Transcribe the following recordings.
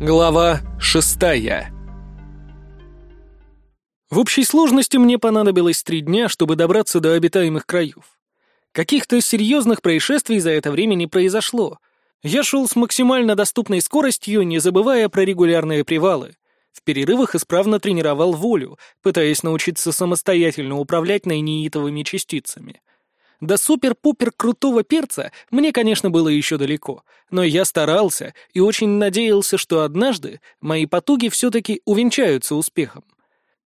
Глава шестая В общей сложности мне понадобилось три дня, чтобы добраться до обитаемых краев. Каких-то серьезных происшествий за это время не произошло. Я шел с максимально доступной скоростью, не забывая про регулярные привалы. В перерывах исправно тренировал волю, пытаясь научиться самостоятельно управлять найнеитовыми частицами. До супер-пупер крутого перца мне, конечно, было еще далеко, но я старался и очень надеялся, что однажды мои потуги все-таки увенчаются успехом.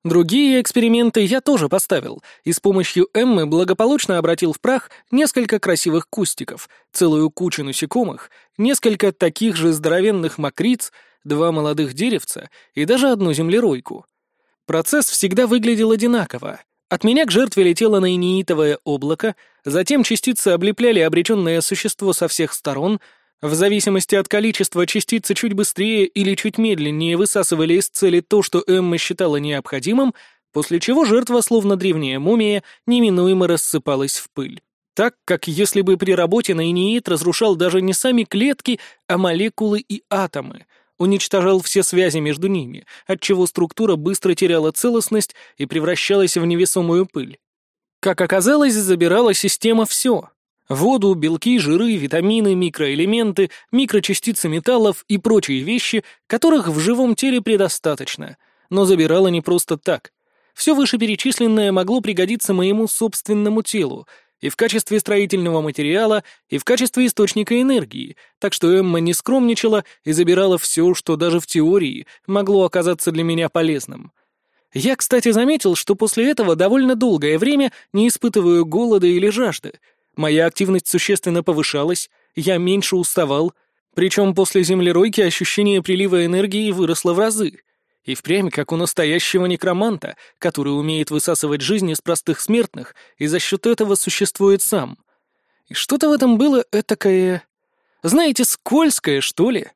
Другие эксперименты я тоже поставил, и с помощью Эммы благополучно обратил в прах несколько красивых кустиков, целую кучу насекомых, несколько таких же здоровенных мокриц, два молодых деревца и даже одну землеройку. Процесс всегда выглядел одинаково. От меня к жертве летело наиниитовое облако, затем частицы облепляли обреченное существо со всех сторон, в зависимости от количества частицы чуть быстрее или чуть медленнее высасывали из цели то, что Эмма считала необходимым, после чего жертва, словно древняя мумия, неминуемо рассыпалась в пыль. Так, как если бы при работе наиниит разрушал даже не сами клетки, а молекулы и атомы — уничтожал все связи между ними, отчего структура быстро теряла целостность и превращалась в невесомую пыль. Как оказалось, забирала система все. Воду, белки, жиры, витамины, микроэлементы, микрочастицы металлов и прочие вещи, которых в живом теле предостаточно, но забирала не просто так. Все вышеперечисленное могло пригодиться моему собственному телу, и в качестве строительного материала, и в качестве источника энергии, так что Эмма не скромничала и забирала все, что даже в теории могло оказаться для меня полезным. Я, кстати, заметил, что после этого довольно долгое время не испытываю голода или жажды. Моя активность существенно повышалась, я меньше уставал, причем после землеройки ощущение прилива энергии выросло в разы. И впрямь, как у настоящего некроманта, который умеет высасывать жизнь из простых смертных и за счет этого существует сам. И что-то в этом было этакое... Знаете, скользкое, что ли?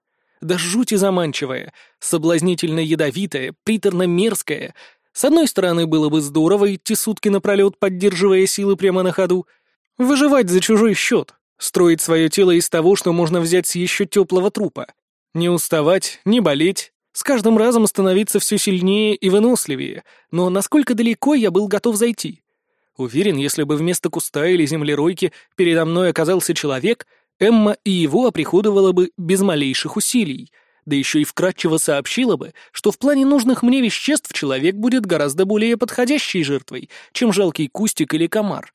Да жути заманчивое, соблазнительно ядовитое, приторно мерзкое. С одной стороны, было бы здорово идти сутки напролет, поддерживая силы прямо на ходу. Выживать за чужой счет, строить свое тело из того, что можно взять с еще теплого трупа. Не уставать, не болеть, с каждым разом становиться все сильнее и выносливее, но насколько далеко я был готов зайти? Уверен, если бы вместо куста или землеройки передо мной оказался человек, Эмма и его оприходовала бы без малейших усилий, да еще и вкратчиво сообщила бы, что в плане нужных мне веществ человек будет гораздо более подходящей жертвой, чем жалкий кустик или комар.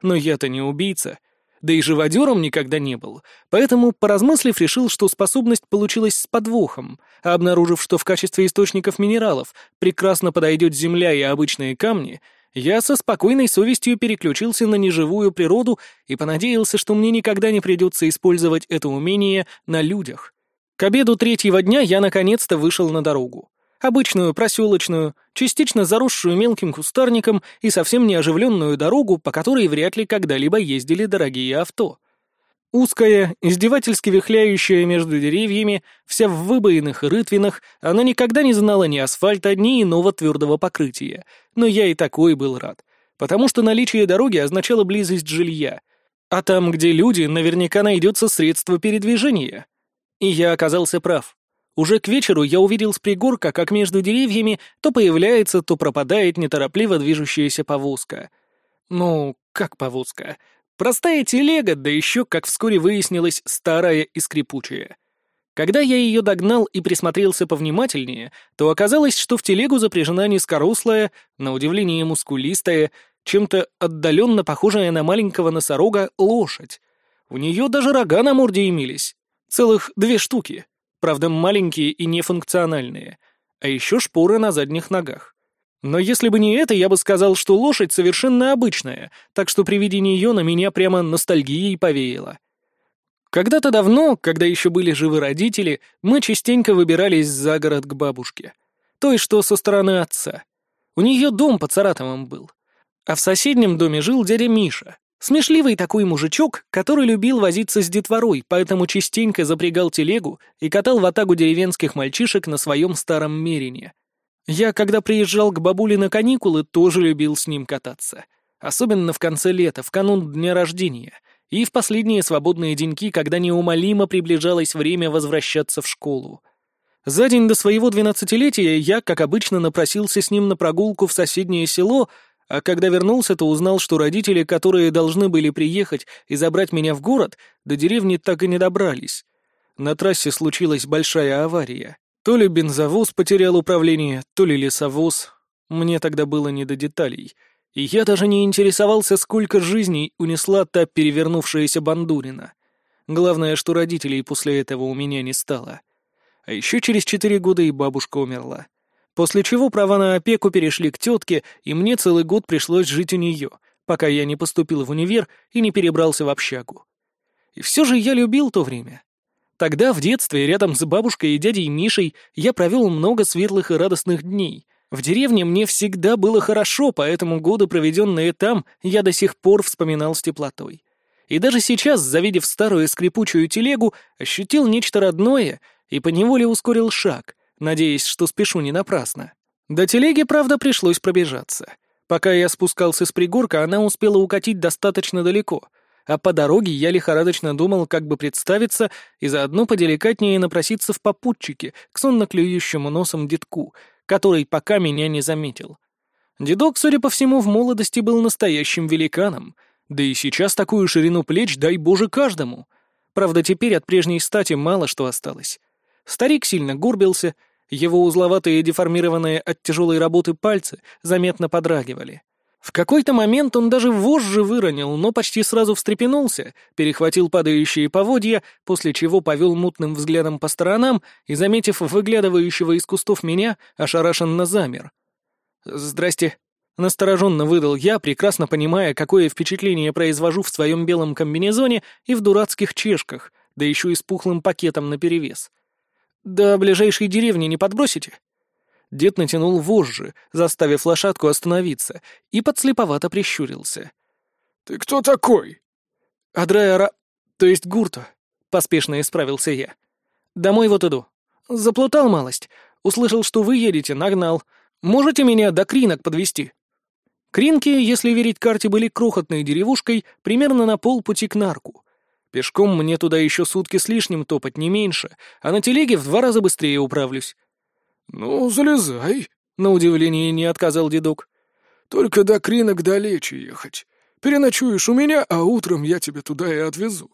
Но я-то не убийца, да и живодером никогда не был, поэтому, поразмыслив, решил, что способность получилась с подвохом, а обнаружив, что в качестве источников минералов прекрасно подойдет земля и обычные камни, я со спокойной совестью переключился на неживую природу и понадеялся, что мне никогда не придется использовать это умение на людях. К обеду третьего дня я наконец-то вышел на дорогу. Обычную проселочную, частично заросшую мелким кустарником и совсем неоживленную дорогу, по которой вряд ли когда-либо ездили дорогие авто. Узкая, издевательски вихляющая между деревьями, вся в выбоинах и рытвинах, она никогда не знала ни асфальта, ни иного твердого покрытия. Но я и такой был рад, потому что наличие дороги означало близость жилья. А там, где люди, наверняка найдется средство передвижения. И я оказался прав. Уже к вечеру я увидел с пригорка, как между деревьями то появляется, то пропадает неторопливо движущаяся повозка. Ну, как повозка? Простая телега, да еще, как вскоре выяснилось, старая и скрипучая. Когда я ее догнал и присмотрелся повнимательнее, то оказалось, что в телегу запряжена низкорослая, на удивление мускулистая, чем-то отдаленно похожая на маленького носорога лошадь. У нее даже рога на морде имелись. Целых две штуки правда маленькие и нефункциональные, а еще шпоры на задних ногах. Но если бы не это, я бы сказал, что лошадь совершенно обычная, так что при виде нее на меня прямо ностальгией повеяло. Когда-то давно, когда еще были живы родители, мы частенько выбирались за город к бабушке. Той, что со стороны отца. У нее дом под Саратовым был. А в соседнем доме жил дядя Миша, Смешливый такой мужичок, который любил возиться с детворой, поэтому частенько запрягал телегу и катал в атагу деревенских мальчишек на своем старом мерине. Я, когда приезжал к бабуле на каникулы, тоже любил с ним кататься. Особенно в конце лета, в канун дня рождения, и в последние свободные деньки, когда неумолимо приближалось время возвращаться в школу. За день до своего двенадцатилетия я, как обычно, напросился с ним на прогулку в соседнее село, а когда вернулся, то узнал, что родители, которые должны были приехать и забрать меня в город, до деревни так и не добрались. На трассе случилась большая авария. То ли бензовоз потерял управление, то ли лесовоз. Мне тогда было не до деталей. И я даже не интересовался, сколько жизней унесла та перевернувшаяся бандурина. Главное, что родителей после этого у меня не стало. А еще через четыре года и бабушка умерла. После чего права на опеку перешли к тетке, и мне целый год пришлось жить у нее, пока я не поступил в универ и не перебрался в общагу. И все же я любил то время. Тогда, в детстве, рядом с бабушкой и дядей Мишей, я провел много светлых и радостных дней. В деревне мне всегда было хорошо, поэтому годы, проведенные там, я до сих пор вспоминал с теплотой. И даже сейчас, завидев старую скрипучую телегу, ощутил нечто родное и поневоле ускорил шаг — надеясь, что спешу не напрасно. До телеги, правда, пришлось пробежаться. Пока я спускался с пригорка, она успела укатить достаточно далеко, а по дороге я лихорадочно думал, как бы представиться и заодно поделикатнее напроситься в попутчике к сонно клюющему носом детку, который пока меня не заметил. Дедок, судя по всему, в молодости был настоящим великаном, да и сейчас такую ширину плеч дай боже каждому. Правда, теперь от прежней стати мало что осталось. Старик сильно горбился, его узловатые деформированные от тяжелой работы пальцы заметно подрагивали. В какой-то момент он даже вожжи выронил, но почти сразу встрепенулся, перехватил падающие поводья, после чего повел мутным взглядом по сторонам и, заметив выглядывающего из кустов меня, ошарашенно замер. «Здрасте», — настороженно выдал я, прекрасно понимая, какое впечатление произвожу в своем белом комбинезоне и в дурацких чешках, да еще и с пухлым пакетом наперевес. «До ближайшей деревни не подбросите?» Дед натянул вожжи, заставив лошадку остановиться, и подслеповато прищурился. «Ты кто такой?» «Адрайара... то есть Гурто», — поспешно исправился я. «Домой вот иду. Заплутал малость. Услышал, что вы едете, нагнал. Можете меня до Кринок подвести? Кринки, если верить карте, были крохотной деревушкой примерно на полпути к Нарку. Пешком мне туда еще сутки с лишним топать, не меньше, а на телеге в два раза быстрее управлюсь. «Ну, залезай», — на удивление не отказал дедок. «Только до Кринок далече ехать. Переночуешь у меня, а утром я тебя туда и отвезу».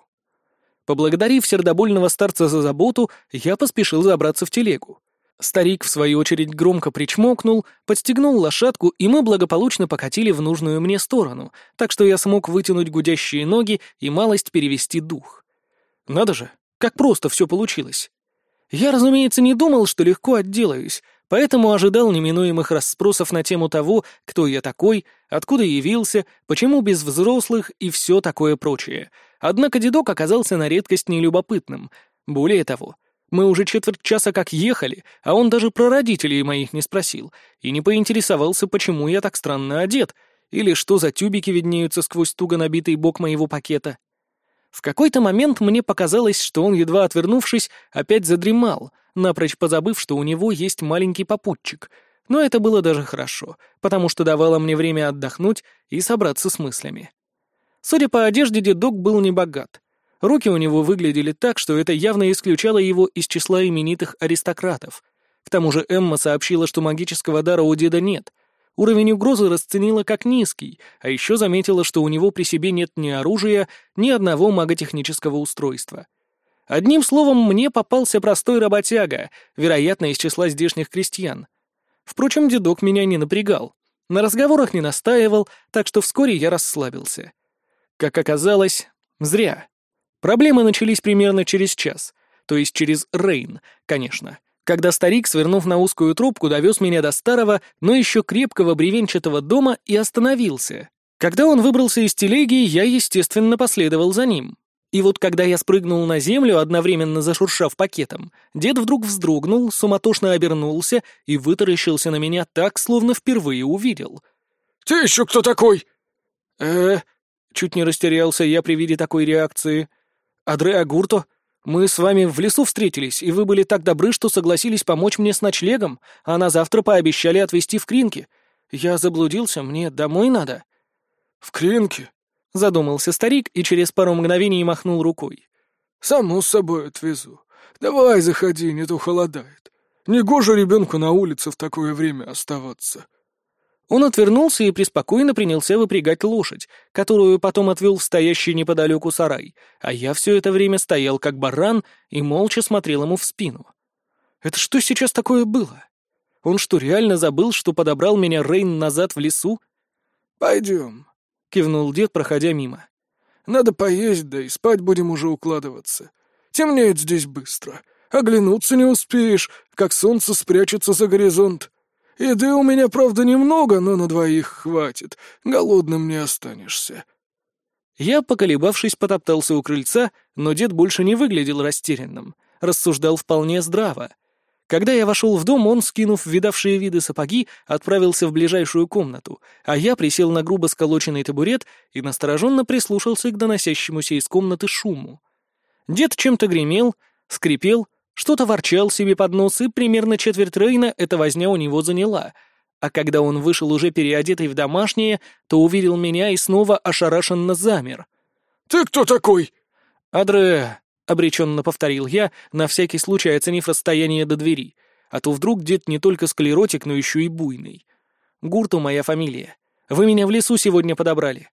Поблагодарив сердобольного старца за заботу, я поспешил забраться в телегу. Старик, в свою очередь, громко причмокнул, подстегнул лошадку, и мы благополучно покатили в нужную мне сторону, так что я смог вытянуть гудящие ноги и малость перевести дух. Надо же, как просто все получилось. Я, разумеется, не думал, что легко отделаюсь, поэтому ожидал неминуемых расспросов на тему того, кто я такой, откуда явился, почему без взрослых и все такое прочее. Однако дедок оказался на редкость нелюбопытным. Более того, мы уже четверть часа как ехали, а он даже про родителей моих не спросил и не поинтересовался, почему я так странно одет, или что за тюбики виднеются сквозь туго набитый бок моего пакета. В какой-то момент мне показалось, что он, едва отвернувшись, опять задремал, напрочь позабыв, что у него есть маленький попутчик. Но это было даже хорошо, потому что давало мне время отдохнуть и собраться с мыслями. Судя по одежде, дедок был небогат — Руки у него выглядели так, что это явно исключало его из числа именитых аристократов. К тому же Эмма сообщила, что магического дара у деда нет. Уровень угрозы расценила как низкий, а еще заметила, что у него при себе нет ни оружия, ни одного маготехнического устройства. Одним словом, мне попался простой работяга, вероятно, из числа здешних крестьян. Впрочем, дедок меня не напрягал. На разговорах не настаивал, так что вскоре я расслабился. Как оказалось, зря. Проблемы начались примерно через час, то есть через Рейн, конечно, когда старик, свернув на узкую трубку, довез меня до старого, но еще крепкого бревенчатого дома и остановился. Когда он выбрался из телеги, я, естественно, последовал за ним. И вот когда я спрыгнул на землю, одновременно зашуршав пакетом, дед вдруг вздрогнул, суматошно обернулся и вытаращился на меня так, словно впервые увидел. «Ты еще кто такой?» «Э-э...» Чуть не растерялся я при виде такой реакции. Адре Агурто, мы с вами в лесу встретились, и вы были так добры, что согласились помочь мне с ночлегом, а на завтра пообещали отвезти в Кринки. Я заблудился, мне домой надо». «В Кринки?» — задумался старик и через пару мгновений махнул рукой. «Саму с собой отвезу. Давай заходи, не то холодает. Негоже ребенку на улице в такое время оставаться». Он отвернулся и преспокойно принялся выпрягать лошадь, которую потом отвел в стоящий неподалеку сарай, а я все это время стоял как баран и молча смотрел ему в спину. Это что сейчас такое было? Он что, реально забыл, что подобрал меня Рейн назад в лесу? «Пойдем», — кивнул дед, проходя мимо. «Надо поесть, да и спать будем уже укладываться. Темнеет здесь быстро. Оглянуться не успеешь, как солнце спрячется за горизонт. Еды у меня, правда, немного, но на двоих хватит. Голодным не останешься». Я, поколебавшись, потоптался у крыльца, но дед больше не выглядел растерянным. Рассуждал вполне здраво. Когда я вошел в дом, он, скинув видавшие виды сапоги, отправился в ближайшую комнату, а я присел на грубо сколоченный табурет и настороженно прислушался к доносящемуся из комнаты шуму. Дед чем-то гремел, скрипел, что-то ворчал себе под нос, и примерно четверть Рейна эта возня у него заняла. А когда он вышел уже переодетый в домашнее, то увидел меня и снова ошарашенно замер. «Ты кто такой?» «Адре», — обреченно повторил я, на всякий случай оценив расстояние до двери, а то вдруг дед не только склеротик, но еще и буйный. «Гурту моя фамилия. Вы меня в лесу сегодня подобрали».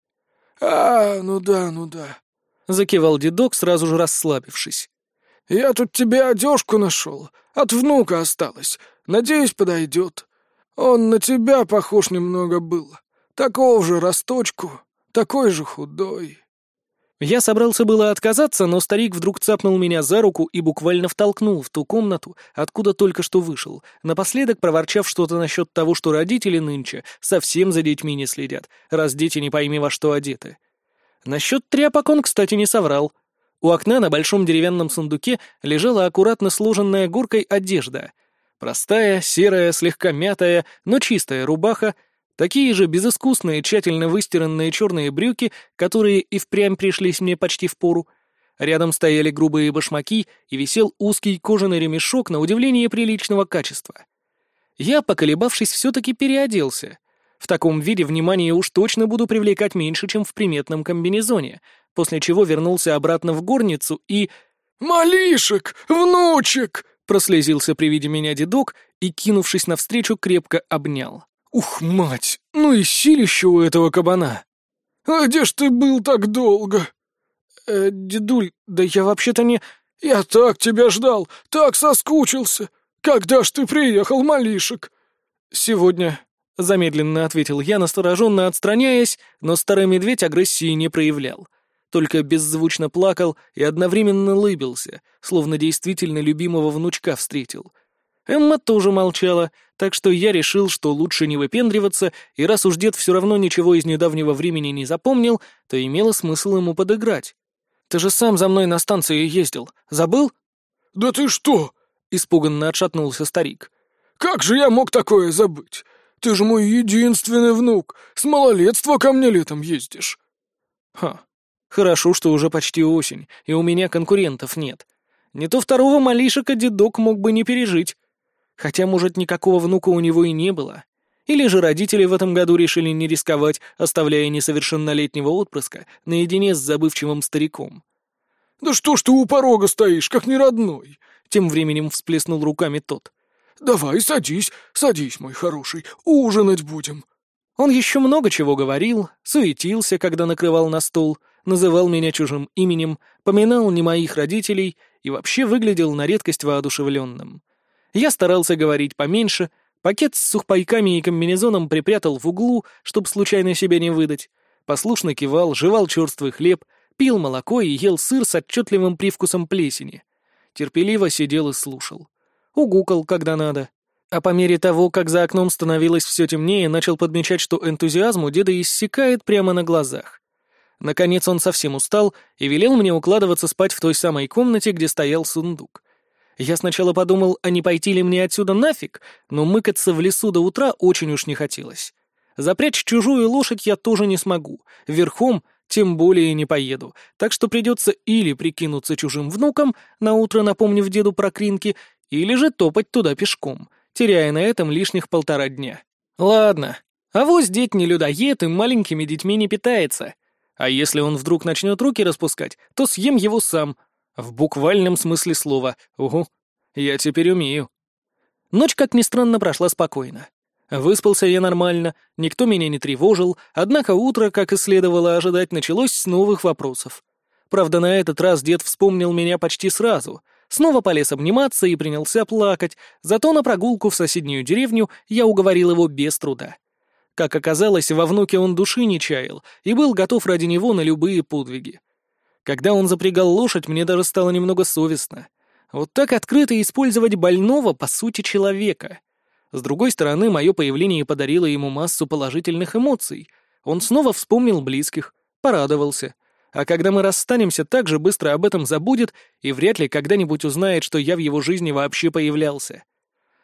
«А, ну да, ну да», — закивал дедок, сразу же расслабившись. Я тут тебе одежку нашел. От внука осталось. Надеюсь, подойдет. Он на тебя похож немного был. Такого же росточку, такой же худой». Я собрался было отказаться, но старик вдруг цапнул меня за руку и буквально втолкнул в ту комнату, откуда только что вышел, напоследок проворчав что-то насчет того, что родители нынче совсем за детьми не следят, раз дети не пойми во что одеты. Насчет тряпок он, кстати, не соврал. У окна на большом деревянном сундуке лежала аккуратно сложенная горкой одежда. Простая, серая, слегка мятая, но чистая рубаха, такие же безыскусные, тщательно выстиранные черные брюки, которые и впрямь пришлись мне почти в пору. Рядом стояли грубые башмаки и висел узкий кожаный ремешок на удивление приличного качества. Я, поколебавшись, все-таки переоделся. В таком виде внимание уж точно буду привлекать меньше, чем в приметном комбинезоне, после чего вернулся обратно в горницу и... «Малишек! Внучек!» — прослезился при виде меня дедок и, кинувшись навстречу, крепко обнял. «Ух, мать! Ну и силище у этого кабана!» «А где ж ты был так долго?» «Э, дедуль, да я вообще-то не...» «Я так тебя ждал, так соскучился! Когда ж ты приехал, малишек?» «Сегодня», — замедленно ответил я, настороженно отстраняясь, но старый медведь агрессии не проявлял. Только беззвучно плакал и одновременно лыбился, словно действительно любимого внучка встретил. Эмма тоже молчала, так что я решил, что лучше не выпендриваться, и раз уж дед все равно ничего из недавнего времени не запомнил, то имело смысл ему подыграть. «Ты же сам за мной на станции ездил. Забыл?» «Да ты что?» — испуганно отшатнулся старик. «Как же я мог такое забыть? Ты же мой единственный внук. С малолетства ко мне летом ездишь». «Ха, хорошо, что уже почти осень, и у меня конкурентов нет. Не то второго малишика дедок мог бы не пережить. Хотя, может, никакого внука у него и не было. Или же родители в этом году решили не рисковать, оставляя несовершеннолетнего отпрыска наедине с забывчивым стариком. «Да что ж ты у порога стоишь, как неродной?» Тем временем всплеснул руками тот. «Давай, садись, садись, мой хороший, ужинать будем». Он еще много чего говорил, суетился, когда накрывал на стол, называл меня чужим именем, поминал не моих родителей и вообще выглядел на редкость воодушевленным. Я старался говорить поменьше, пакет с сухпайками и комбинезоном припрятал в углу, чтобы случайно себя не выдать, послушно кивал, жевал черствый хлеб, пил молоко и ел сыр с отчетливым привкусом плесени. Терпеливо сидел и слушал угукал, когда надо. А по мере того, как за окном становилось все темнее, начал подмечать, что энтузиазм у деда иссякает прямо на глазах. Наконец он совсем устал и велел мне укладываться спать в той самой комнате, где стоял сундук. Я сначала подумал, а не пойти ли мне отсюда нафиг, но мыкаться в лесу до утра очень уж не хотелось. Запрячь чужую лошадь я тоже не смогу, верхом тем более не поеду, так что придется или прикинуться чужим внуком, наутро напомнив деду про кринки, или же топать туда пешком, теряя на этом лишних полтора дня. Ладно, а вот дед не людоед и маленькими детьми не питается. А если он вдруг начнет руки распускать, то съем его сам. В буквальном смысле слова. Угу. Я теперь умею. Ночь, как ни странно, прошла спокойно. Выспался я нормально, никто меня не тревожил, однако утро, как и следовало ожидать, началось с новых вопросов. Правда, на этот раз дед вспомнил меня почти сразу, снова полез обниматься и принялся плакать, зато на прогулку в соседнюю деревню я уговорил его без труда. Как оказалось, во внуке он души не чаял и был готов ради него на любые подвиги. Когда он запрягал лошадь, мне даже стало немного совестно. Вот так открыто использовать больного, по сути, человека. С другой стороны, мое появление подарило ему массу положительных эмоций. Он снова вспомнил близких, порадовался. А когда мы расстанемся, так же быстро об этом забудет и вряд ли когда-нибудь узнает, что я в его жизни вообще появлялся.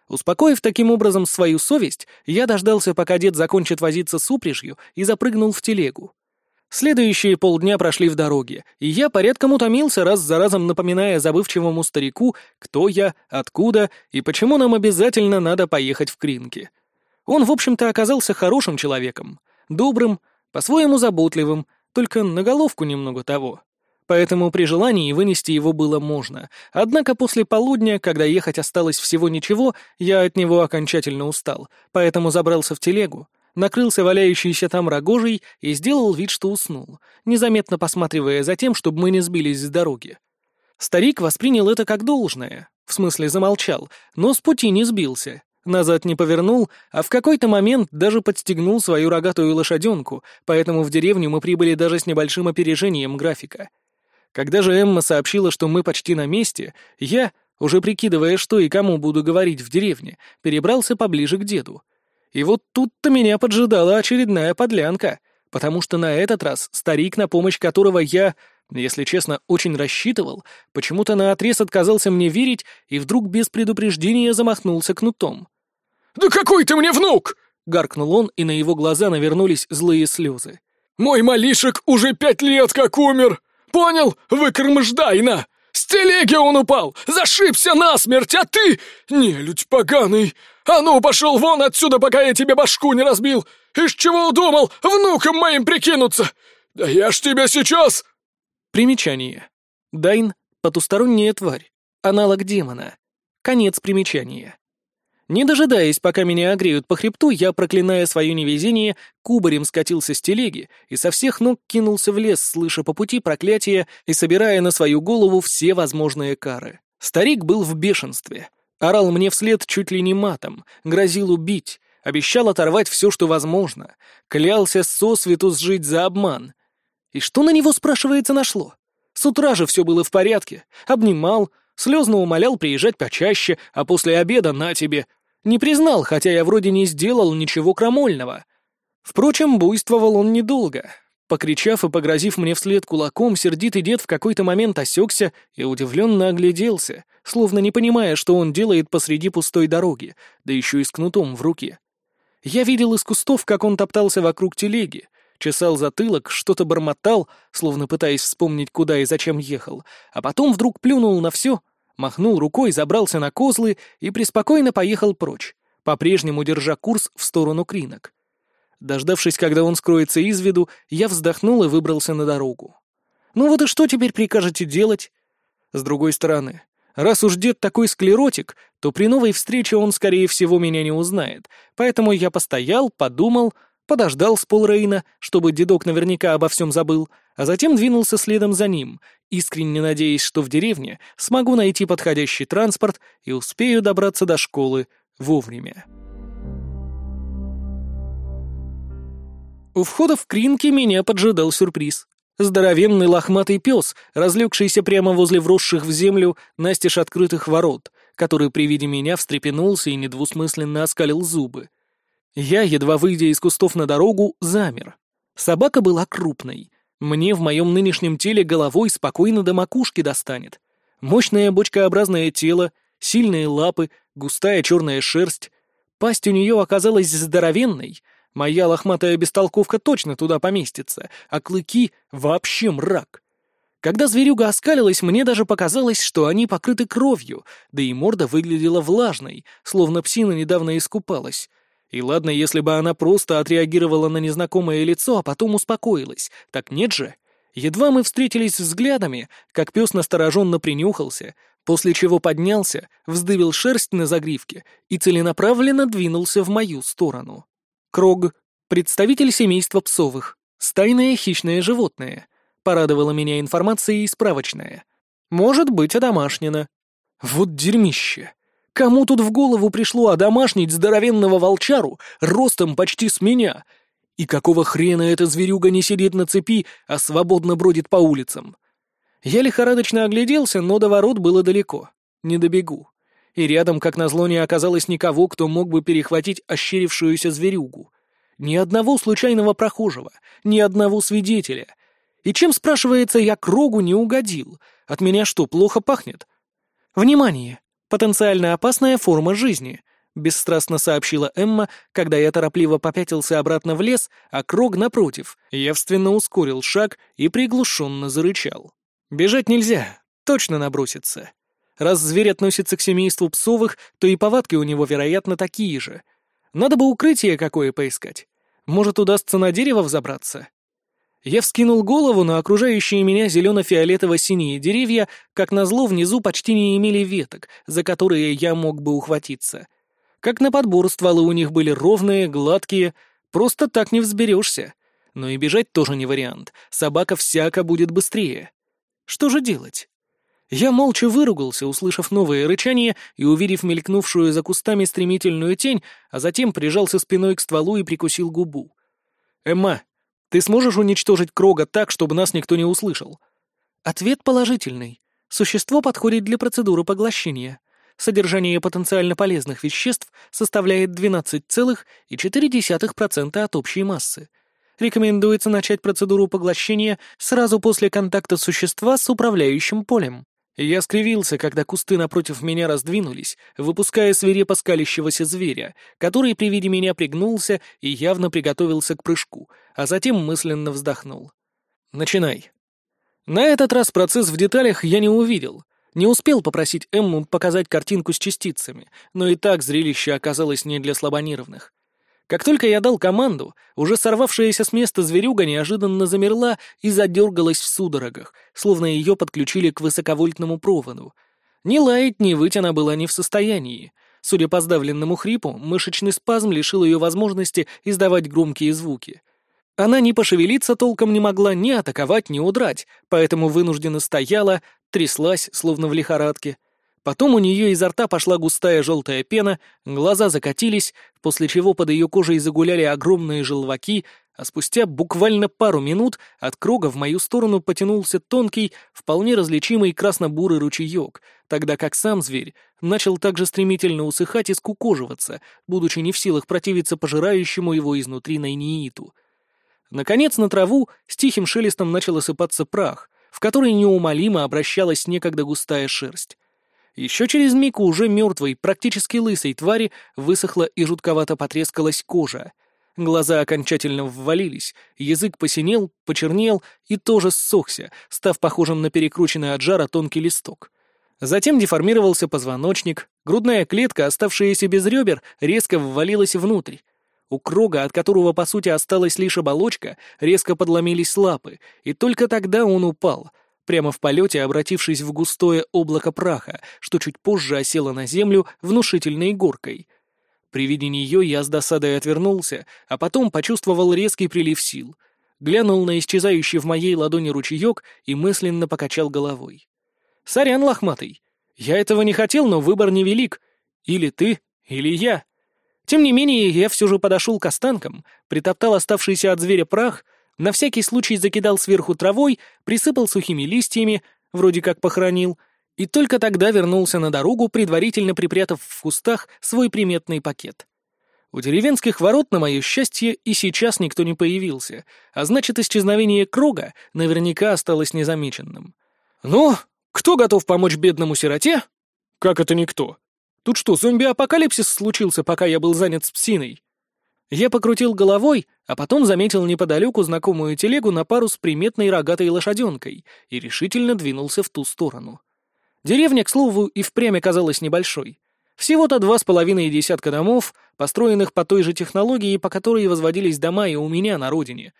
Успокоив таким образом свою совесть, я дождался, пока дед закончит возиться с упряжью, и запрыгнул в телегу. Следующие полдня прошли в дороге, и я порядком утомился, раз за разом напоминая забывчивому старику, кто я, откуда и почему нам обязательно надо поехать в Кринки. Он, в общем-то, оказался хорошим человеком, добрым, по-своему заботливым, только на головку немного того поэтому при желании вынести его было можно. Однако после полудня, когда ехать осталось всего ничего, я от него окончательно устал, поэтому забрался в телегу, накрылся валяющейся там рогожей и сделал вид, что уснул, незаметно посматривая за тем, чтобы мы не сбились с дороги. Старик воспринял это как должное, в смысле замолчал, но с пути не сбился. Назад не повернул, а в какой-то момент даже подстегнул свою рогатую лошаденку, поэтому в деревню мы прибыли даже с небольшим опережением графика. Когда же Эмма сообщила, что мы почти на месте, я, уже прикидывая, что и кому буду говорить в деревне, перебрался поближе к деду. И вот тут-то меня поджидала очередная подлянка, потому что на этот раз старик, на помощь которого я, если честно, очень рассчитывал, почему-то наотрез отказался мне верить и вдруг без предупреждения замахнулся кнутом. «Да какой ты мне внук!» — гаркнул он, и на его глаза навернулись злые слезы. «Мой малишек уже пять лет как умер! Понял, выкормждайна! С телеги он упал, зашибся насмерть, а ты, нелюдь поганый, а ну пошел вон отсюда, пока я тебе башку не разбил! Из чего удумал внуком моим прикинуться? Да я ж тебя сейчас...» Примечание. Дайн — потусторонняя тварь, аналог демона. Конец примечания. Не дожидаясь, пока меня огреют по хребту, я, проклиная свое невезение, кубарем скатился с телеги и со всех ног кинулся в лес, слыша по пути проклятия и собирая на свою голову все возможные кары. Старик был в бешенстве. Орал мне вслед чуть ли не матом, грозил убить, обещал оторвать все, что возможно, клялся сосвету сжить за обман. И что на него, спрашивается, нашло? С утра же все было в порядке. Обнимал, слезно умолял приезжать почаще, а после обеда на тебе — не признал, хотя я вроде не сделал ничего крамольного. Впрочем, буйствовал он недолго. Покричав и погрозив мне вслед кулаком, сердитый дед в какой-то момент осекся и удивленно огляделся, словно не понимая, что он делает посреди пустой дороги, да еще и с кнутом в руке. Я видел из кустов, как он топтался вокруг телеги, чесал затылок, что-то бормотал, словно пытаясь вспомнить, куда и зачем ехал, а потом вдруг плюнул на все махнул рукой, забрался на козлы и преспокойно поехал прочь, по-прежнему держа курс в сторону кринок. Дождавшись, когда он скроется из виду, я вздохнул и выбрался на дорогу. Ну вот и что теперь прикажете делать? С другой стороны, раз уж дед такой склеротик, то при новой встрече он, скорее всего, меня не узнает, поэтому я постоял, подумал, подождал с полрейна, чтобы дедок наверняка обо всем забыл, а затем двинулся следом за ним, искренне надеясь, что в деревне смогу найти подходящий транспорт и успею добраться до школы вовремя. У входа в Кринки меня поджидал сюрприз. Здоровенный лохматый пес, разлегшийся прямо возле вросших в землю настежь открытых ворот, который при виде меня встрепенулся и недвусмысленно оскалил зубы. Я, едва выйдя из кустов на дорогу, замер. Собака была крупной. Мне в моем нынешнем теле головой спокойно до макушки достанет. Мощное бочкообразное тело, сильные лапы, густая черная шерсть. Пасть у нее оказалась здоровенной. Моя лохматая бестолковка точно туда поместится, а клыки — вообще мрак. Когда зверюга оскалилась, мне даже показалось, что они покрыты кровью, да и морда выглядела влажной, словно псина недавно искупалась. И ладно, если бы она просто отреагировала на незнакомое лицо, а потом успокоилась. Так нет же. Едва мы встретились взглядами, как пес настороженно принюхался, после чего поднялся, вздыбил шерсть на загривке и целенаправленно двинулся в мою сторону. Крог, представитель семейства псовых, стайное хищное животное, порадовала меня информация справочная. Может быть, одомашнено. Вот дерьмище. Кому тут в голову пришло одомашнить здоровенного волчару ростом почти с меня? И какого хрена эта зверюга не сидит на цепи, а свободно бродит по улицам? Я лихорадочно огляделся, но до ворот было далеко. Не добегу. И рядом, как назло, не оказалось никого, кто мог бы перехватить ощерившуюся зверюгу. Ни одного случайного прохожего, ни одного свидетеля. И чем, спрашивается, я кругу не угодил? От меня что, плохо пахнет? Внимание! Потенциально опасная форма жизни, бесстрастно сообщила Эмма, когда я торопливо попятился обратно в лес, а Крог, напротив, явственно ускорил шаг и приглушенно зарычал. Бежать нельзя, точно набросится. Раз зверь относится к семейству псовых, то и повадки у него, вероятно, такие же. Надо бы укрытие какое поискать. Может, удастся на дерево взобраться? Я вскинул голову, на окружающие меня зелено-фиолетово-синие деревья, как назло, внизу почти не имели веток, за которые я мог бы ухватиться. Как на подбор стволы у них были ровные, гладкие, просто так не взберешься. Но и бежать тоже не вариант, собака всяко будет быстрее. Что же делать? Я молча выругался, услышав новое рычание и увидев мелькнувшую за кустами стремительную тень, а затем прижался спиной к стволу и прикусил губу. «Эмма, ты сможешь уничтожить Крога так, чтобы нас никто не услышал?» Ответ положительный. Существо подходит для процедуры поглощения. Содержание потенциально полезных веществ составляет 12,4% от общей массы. Рекомендуется начать процедуру поглощения сразу после контакта существа с управляющим полем. Я скривился, когда кусты напротив меня раздвинулись, выпуская свирепо скалящегося зверя, который при виде меня пригнулся и явно приготовился к прыжку, а затем мысленно вздохнул. «Начинай». На этот раз процесс в деталях я не увидел. Не успел попросить Эмму показать картинку с частицами, но и так зрелище оказалось не для слабонервных. Как только я дал команду, уже сорвавшаяся с места зверюга неожиданно замерла и задергалась в судорогах, словно ее подключили к высоковольтному проводу. Ни лаять, ни выть она была не в состоянии. Судя по сдавленному хрипу, мышечный спазм лишил ее возможности издавать громкие звуки. Она ни пошевелиться толком не могла, ни атаковать, ни удрать, поэтому вынуждена стояла, тряслась, словно в лихорадке — Потом у нее изо рта пошла густая желтая пена, глаза закатились, после чего под ее кожей загуляли огромные желваки, а спустя буквально пару минут от круга в мою сторону потянулся тонкий, вполне различимый красно-бурый ручеек, тогда как сам зверь начал также стремительно усыхать и скукоживаться, будучи не в силах противиться пожирающему его изнутри найнииту. Наконец на траву с тихим шелестом начал осыпаться прах, в который неумолимо обращалась некогда густая шерсть. Еще через миг у уже мертвой, практически лысой твари высохла и жутковато потрескалась кожа. Глаза окончательно ввалились, язык посинел, почернел и тоже ссохся, став похожим на перекрученный от жара тонкий листок. Затем деформировался позвоночник, грудная клетка, оставшаяся без ребер, резко ввалилась внутрь. У крога, от которого, по сути, осталась лишь оболочка, резко подломились лапы, и только тогда он упал — прямо в полете обратившись в густое облако праха, что чуть позже осело на землю внушительной горкой. При виде нее я с досадой отвернулся, а потом почувствовал резкий прилив сил. Глянул на исчезающий в моей ладони ручеек и мысленно покачал головой. «Сорян, лохматый. Я этого не хотел, но выбор невелик. Или ты, или я». Тем не менее, я все же подошел к останкам, притоптал оставшийся от зверя прах — на всякий случай закидал сверху травой, присыпал сухими листьями, вроде как похоронил, и только тогда вернулся на дорогу, предварительно припрятав в кустах свой приметный пакет. У деревенских ворот, на мое счастье, и сейчас никто не появился, а значит, исчезновение Крога наверняка осталось незамеченным. «Ну, кто готов помочь бедному сироте?» «Как это никто? Тут что, зомби-апокалипсис случился, пока я был занят с псиной?» Я покрутил головой, а потом заметил неподалеку знакомую телегу на пару с приметной рогатой лошаденкой и решительно двинулся в ту сторону. Деревня, к слову, и впрямь оказалась небольшой. Всего-то два с половиной десятка домов, построенных по той же технологии, по которой возводились дома и у меня на родине.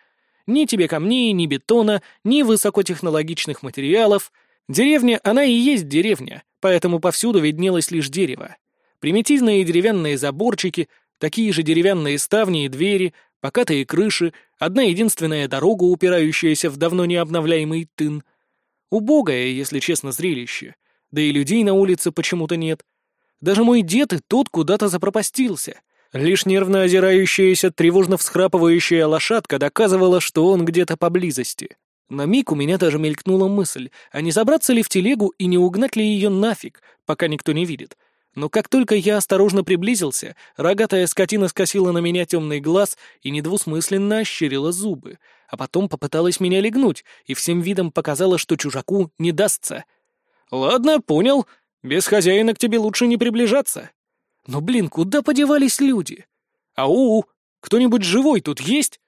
Ни тебе камней, ни бетона, ни высокотехнологичных материалов. Деревня, она и есть деревня, поэтому повсюду виднелось лишь дерево. Примитивные деревянные заборчики, такие же деревянные ставни и двери, покатые крыши, одна единственная дорога, упирающаяся в давно не обновляемый тын. Убогое, если честно, зрелище. Да и людей на улице почему-то нет. Даже мой дед и тот куда-то запропастился. Лишь нервно озирающаяся, тревожно всхрапывающая лошадка доказывала, что он где-то поблизости. На миг у меня даже мелькнула мысль, а не забраться ли в телегу и не угнать ли ее нафиг, пока никто не видит. Но как только я осторожно приблизился, рогатая скотина скосила на меня темный глаз и недвусмысленно ощерила зубы, а потом попыталась меня легнуть и всем видом показала, что чужаку не дастся. «Ладно, понял. Без хозяина к тебе лучше не приближаться». Но, блин, куда подевались люди? Ау, кто-нибудь живой тут есть?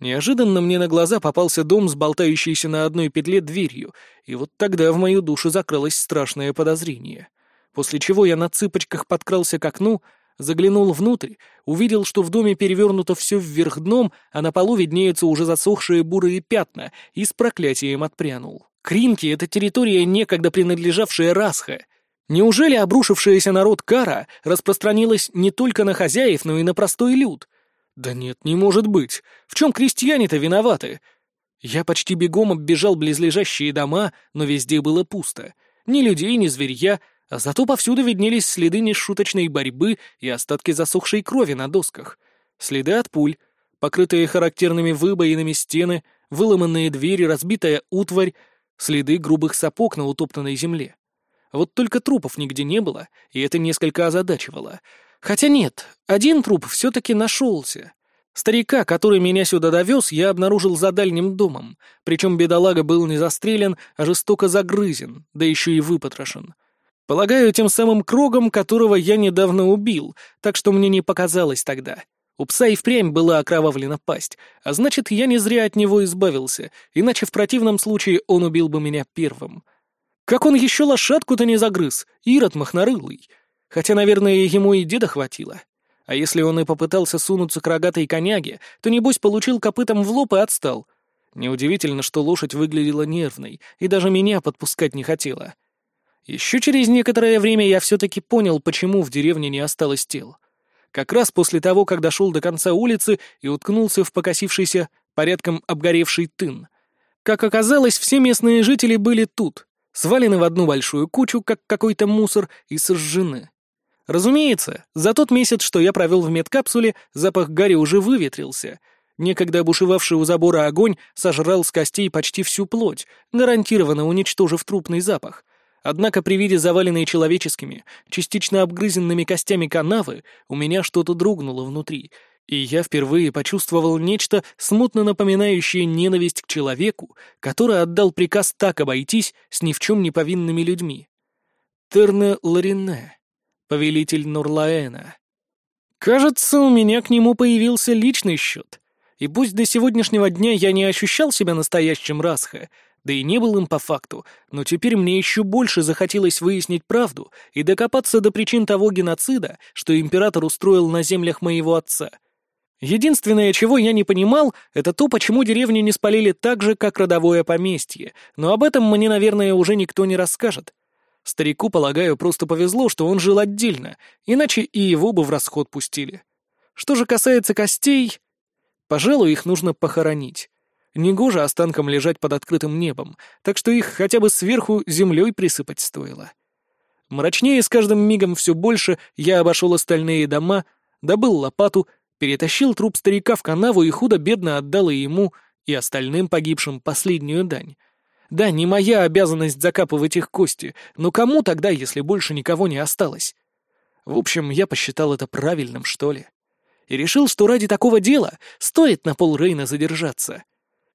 Неожиданно мне на глаза попался дом с болтающейся на одной петле дверью, и вот тогда в мою душу закрылось страшное подозрение. После чего я на цыпочках подкрался к окну, заглянул внутрь, увидел, что в доме перевернуто все вверх дном, а на полу виднеются уже засохшие бурые пятна, и с проклятием отпрянул. Кринки — это территория, некогда принадлежавшая Расха, Неужели обрушившаяся народ кара распространилась не только на хозяев, но и на простой люд? Да нет, не может быть. В чем крестьяне-то виноваты? Я почти бегом оббежал близлежащие дома, но везде было пусто. Ни людей, ни зверья, зато повсюду виднелись следы нешуточной борьбы и остатки засохшей крови на досках. Следы от пуль, покрытые характерными выбоинами стены, выломанные двери, разбитая утварь, следы грубых сапог на утоптанной земле. Вот только трупов нигде не было, и это несколько озадачивало. Хотя нет, один труп все-таки нашелся. Старика, который меня сюда довез, я обнаружил за дальним домом, причем бедолага был не застрелен, а жестоко загрызен, да еще и выпотрошен. Полагаю, тем самым крогом, которого я недавно убил, так что мне не показалось тогда. У пса и впрямь была окровавлена пасть, а значит, я не зря от него избавился, иначе в противном случае он убил бы меня первым. Как он еще лошадку-то не загрыз, Ирод махнорылый. Хотя, наверное, ему и деда хватило. А если он и попытался сунуться к рогатой коняге, то, небось, получил копытом в лоб и отстал. Неудивительно, что лошадь выглядела нервной, и даже меня подпускать не хотела. Еще через некоторое время я все-таки понял, почему в деревне не осталось тел. Как раз после того, как дошел до конца улицы и уткнулся в покосившийся, порядком обгоревший тын. Как оказалось, все местные жители были тут, свалены в одну большую кучу, как какой-то мусор, и сожжены. Разумеется, за тот месяц, что я провел в медкапсуле, запах гари уже выветрился. Некогда бушевавший у забора огонь сожрал с костей почти всю плоть, гарантированно уничтожив трупный запах. Однако при виде заваленной человеческими, частично обгрызенными костями канавы, у меня что-то дрогнуло внутри — и я впервые почувствовал нечто, смутно напоминающее ненависть к человеку, который отдал приказ так обойтись с ни в чем не повинными людьми. Терне Ларине, повелитель Нурлаэна. Кажется, у меня к нему появился личный счет. И пусть до сегодняшнего дня я не ощущал себя настоящим Расха, да и не был им по факту, но теперь мне еще больше захотелось выяснить правду и докопаться до причин того геноцида, что император устроил на землях моего отца — Единственное, чего я не понимал, это то, почему деревню не спалили так же, как родовое поместье, но об этом мне, наверное, уже никто не расскажет. Старику, полагаю, просто повезло, что он жил отдельно, иначе и его бы в расход пустили. Что же касается костей, пожалуй, их нужно похоронить. Негоже останкам лежать под открытым небом, так что их хотя бы сверху землей присыпать стоило. Мрачнее с каждым мигом все больше я обошел остальные дома, добыл лопату — перетащил труп старика в канаву и худо-бедно отдал и ему, и остальным погибшим последнюю дань. Да, не моя обязанность закапывать их кости, но кому тогда, если больше никого не осталось? В общем, я посчитал это правильным, что ли. И решил, что ради такого дела стоит на пол Рейна задержаться.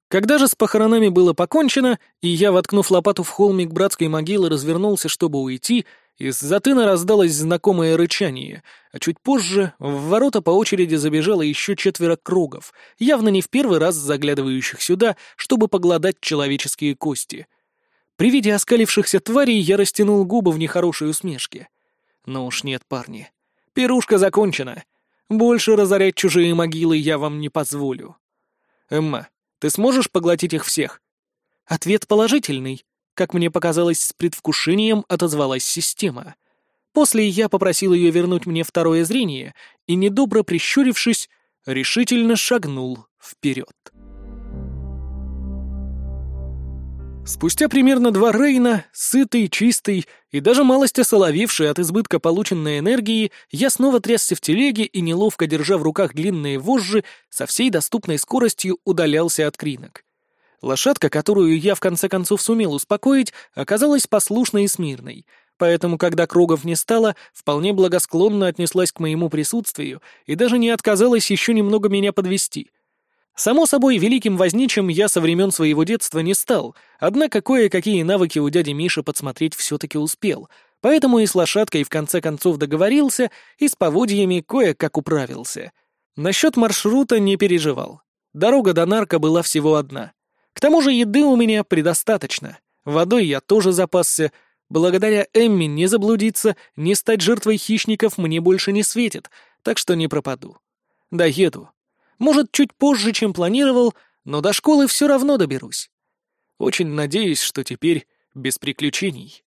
Когда же с похоронами было покончено, и я, воткнув лопату в холмик братской могилы, развернулся, чтобы уйти, из затына раздалось знакомое рычание, а чуть позже в ворота по очереди забежало еще четверо кругов, явно не в первый раз заглядывающих сюда, чтобы погладать человеческие кости. При виде оскалившихся тварей я растянул губы в нехорошей усмешке. Ну уж нет, парни. Пирушка закончена. Больше разорять чужие могилы я вам не позволю. Эмма, Ты сможешь поглотить их всех?» Ответ положительный. Как мне показалось, с предвкушением отозвалась система. После я попросил ее вернуть мне второе зрение и, недобро прищурившись, решительно шагнул вперед. Спустя примерно два рейна, сытый, чистый и даже малость осоловевший от избытка полученной энергии, я снова трясся в телеге и, неловко держа в руках длинные вожжи, со всей доступной скоростью удалялся от кринок. Лошадка, которую я в конце концов сумел успокоить, оказалась послушной и смирной, поэтому, когда кругов не стало, вполне благосклонно отнеслась к моему присутствию и даже не отказалась еще немного меня подвести — Само собой, великим возничим я со времен своего детства не стал, однако кое-какие навыки у дяди Миши подсмотреть все-таки успел, поэтому и с лошадкой в конце концов договорился, и с поводьями кое-как управился. Насчет маршрута не переживал. Дорога до нарка была всего одна. К тому же еды у меня предостаточно. Водой я тоже запасся. Благодаря Эмми не заблудиться, не стать жертвой хищников мне больше не светит, так что не пропаду. Доеду. Может, чуть позже, чем планировал, но до школы все равно доберусь. Очень надеюсь, что теперь без приключений.